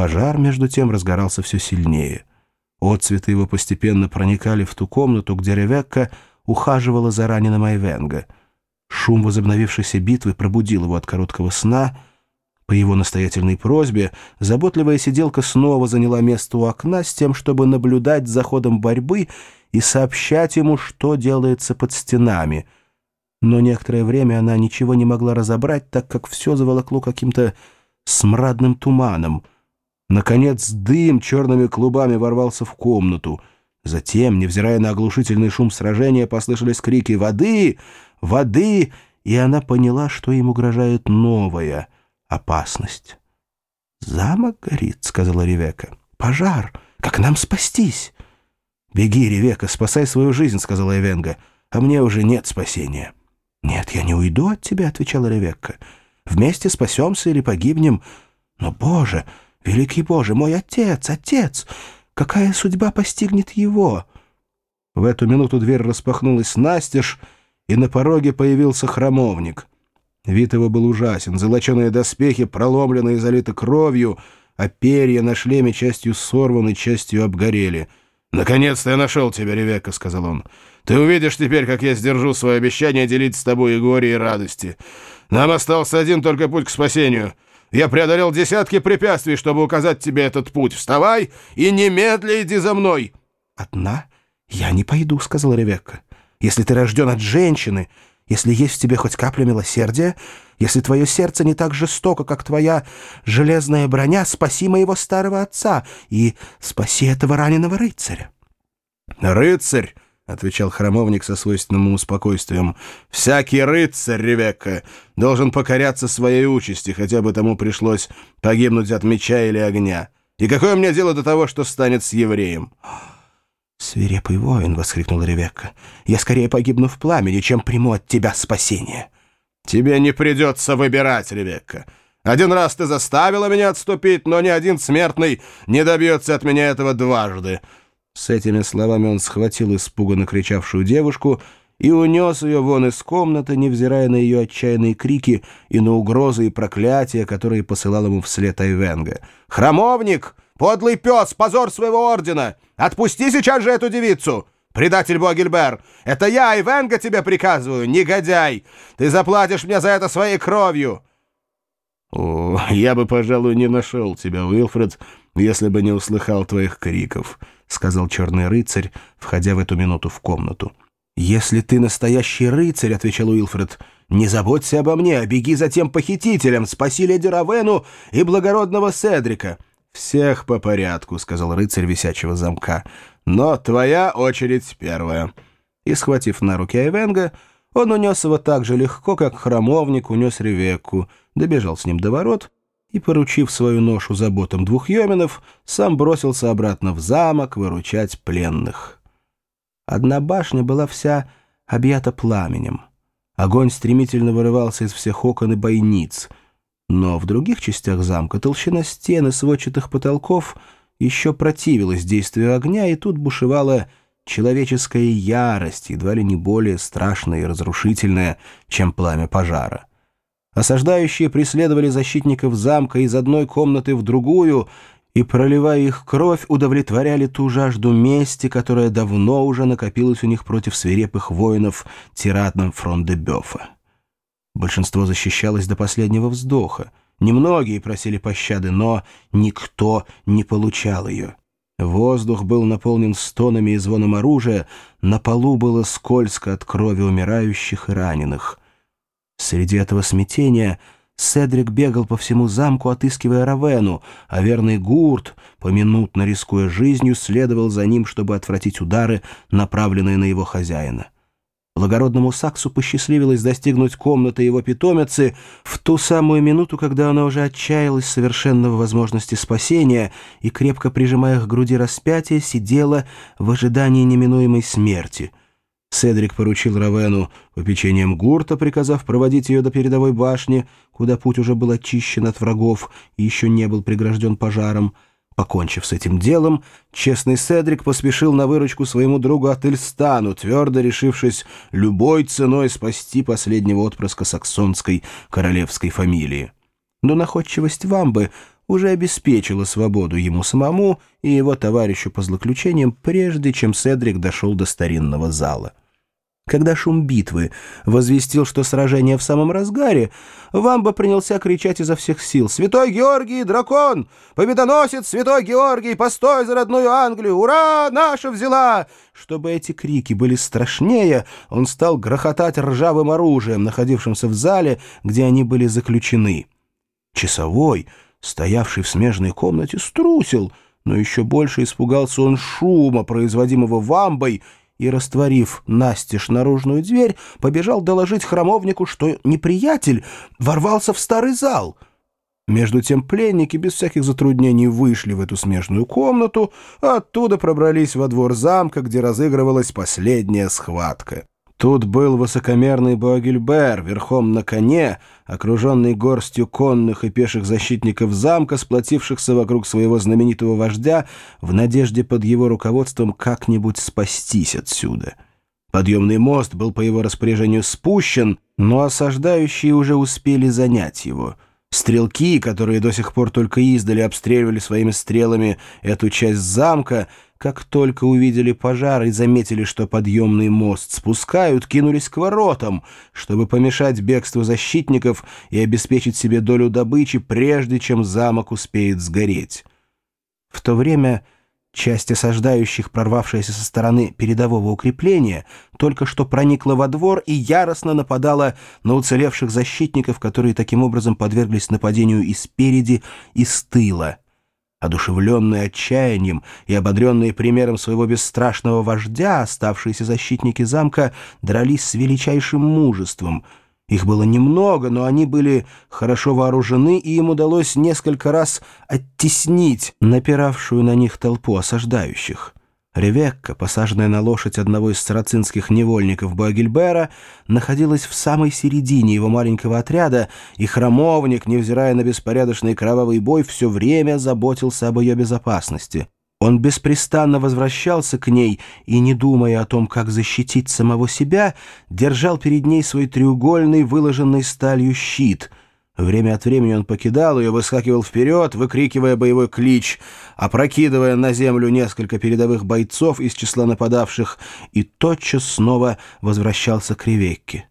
Пожар, между тем, разгорался все сильнее. Отцветы его постепенно проникали в ту комнату, где Ревекка ухаживала за раненым Айвенга. Шум возобновившейся битвы пробудил его от короткого сна. По его настоятельной просьбе заботливая сиделка снова заняла место у окна с тем, чтобы наблюдать за ходом борьбы и сообщать ему, что делается под стенами. Но некоторое время она ничего не могла разобрать, так как все заволокло каким-то смрадным туманом. Наконец дым черными клубами ворвался в комнату. Затем, невзирая на оглушительный шум сражения, послышались крики «Воды! Воды!» и она поняла, что им угрожает новая опасность. «Замок горит», — сказала Ревека. «Пожар! Как нам спастись?» «Беги, Ревека, спасай свою жизнь», — сказала Эвенга. «А мне уже нет спасения». «Нет, я не уйду от тебя», — отвечала Ревекка. «Вместе спасемся или погибнем. Но, Боже, великий Боже, мой отец, отец! Какая судьба постигнет его?» В эту минуту дверь распахнулась настежь, и на пороге появился храмовник. Вид его был ужасен. Золоченые доспехи проломлены и залиты кровью, а перья на шлеме частью сорваны, частью обгорели — «Наконец-то я нашел тебя, Ревекка», — сказал он. «Ты увидишь теперь, как я сдержу свое обещание делить с тобой и горе, и радости. Нам остался один только путь к спасению. Я преодолел десятки препятствий, чтобы указать тебе этот путь. Вставай и немедля иди за мной». «Одна? Я не пойду», — сказала Ревекка. «Если ты рожден от женщины, если есть в тебе хоть капля милосердия, если твое сердце не так жестоко, как твоя железная броня, спаси моего старого отца и спаси этого раненого рыцаря». «Рыцарь!» — отвечал храмовник со свойственным ему спокойствием. «Всякий рыцарь, Ревекка, должен покоряться своей участи, хотя бы тому пришлось погибнуть от меча или огня. И какое мне дело до того, что станет с евреем?» «Свирепый воин!» — воскликнула Ревекка. «Я скорее погибну в пламени, чем приму от тебя спасение!» «Тебе не придется выбирать, Ревекка. Один раз ты заставила меня отступить, но ни один смертный не добьется от меня этого дважды». С этими словами он схватил испуганно кричавшую девушку и унес ее вон из комнаты, невзирая на ее отчаянные крики и на угрозы и проклятия, которые посылал ему вслед Айвенга. «Храмовник!» Подлый пес, позор своего ордена! Отпусти сейчас же эту девицу! Предатель Богельбер! Это я, Ивенга, тебе приказываю, негодяй! Ты заплатишь мне за это своей кровью!» «О, я бы, пожалуй, не нашел тебя, Уилфред, если бы не услыхал твоих криков», — сказал черный рыцарь, входя в эту минуту в комнату. «Если ты настоящий рыцарь», — отвечал Уилфред, — «не заботься обо мне, а беги за тем похитителем, спаси леди Равену и благородного Седрика». «Всех по порядку», — сказал рыцарь висячего замка. «Но твоя очередь первая». И, схватив на руки Айвенга, он унес его так же легко, как храмовник унес Ревекку, добежал с ним до ворот и, поручив свою ношу заботам двух йоменов, сам бросился обратно в замок выручать пленных. Одна башня была вся объята пламенем. Огонь стремительно вырывался из всех окон и бойниц — но в других частях замка толщина стен и сводчатых потолков еще противилась действию огня, и тут бушевала человеческая ярость, едва ли не более страшная и разрушительная, чем пламя пожара. Осаждающие преследовали защитников замка из одной комнаты в другую, и, проливая их кровь, удовлетворяли ту жажду мести, которая давно уже накопилась у них против свирепых воинов тиратном Фрон-де-Бёфа. Большинство защищалось до последнего вздоха. Немногие просили пощады, но никто не получал ее. Воздух был наполнен стонами и звоном оружия, на полу было скользко от крови умирающих и раненых. Среди этого смятения Седрик бегал по всему замку, отыскивая Равену, а верный Гурт, поминутно рискуя жизнью, следовал за ним, чтобы отвратить удары, направленные на его хозяина. Благородному Саксу посчастливилось достигнуть комнаты его питомицы в ту самую минуту, когда она уже отчаялась совершенно в возможности спасения и, крепко прижимая к груди распятие, сидела в ожидании неминуемой смерти. Седрик поручил Равену попечением гурта, приказав проводить ее до передовой башни, куда путь уже был очищен от врагов и еще не был прегражден пожаром, Покончив с этим делом, честный Седрик поспешил на выручку своему другу Ательстану, твердо решившись любой ценой спасти последнего отпрыска саксонской королевской фамилии. Но находчивость Вамбы уже обеспечила свободу ему самому и его товарищу по злоключениям, прежде чем Седрик дошел до старинного зала. Когда шум битвы возвестил, что сражение в самом разгаре, Вамба принялся кричать изо всех сил «Святой Георгий, дракон! Победоносец Святой Георгий! Постой за родную Англию! Ура! Наша взяла!» Чтобы эти крики были страшнее, он стал грохотать ржавым оружием, находившимся в зале, где они были заключены. Часовой, стоявший в смежной комнате, струсил, но еще больше испугался он шума, производимого вамбой, и, растворив настежь наружную дверь, побежал доложить храмовнику, что неприятель ворвался в старый зал. Между тем пленники без всяких затруднений вышли в эту смежную комнату, а оттуда пробрались во двор замка, где разыгрывалась последняя схватка. Тут был высокомерный Боагильбер, верхом на коне, окруженный горстью конных и пеших защитников замка, сплотившихся вокруг своего знаменитого вождя в надежде под его руководством как-нибудь спастись отсюда. Подъемный мост был по его распоряжению спущен, но осаждающие уже успели занять его — Стрелки, которые до сих пор только издали обстреливали своими стрелами эту часть замка, как только увидели пожар и заметили, что подъемный мост спускают, кинулись к воротам, чтобы помешать бегству защитников и обеспечить себе долю добычи, прежде чем замок успеет сгореть. В то время... Часть осаждающих, прорвавшаяся со стороны передового укрепления, только что проникла во двор и яростно нападала на уцелевших защитников, которые таким образом подверглись нападению и спереди, и с тыла. Одушевленные отчаянием и ободренные примером своего бесстрашного вождя, оставшиеся защитники замка дрались с величайшим мужеством — их было немного, но они были хорошо вооружены, и им удалось несколько раз оттеснить напиравшую на них толпу осаждающих. Ревекка, посаженная на лошадь одного из сарацинских невольников Багельбера, находилась в самой середине его маленького отряда, и храмовник, невзирая на беспорядочный кровавый бой, все время заботился об ее безопасности. Он беспрестанно возвращался к ней и, не думая о том, как защитить самого себя, держал перед ней свой треугольный, выложенный сталью щит. Время от времени он покидал ее, выскакивал вперед, выкрикивая боевой клич, опрокидывая на землю несколько передовых бойцов из числа нападавших, и тотчас снова возвращался к Ревекке.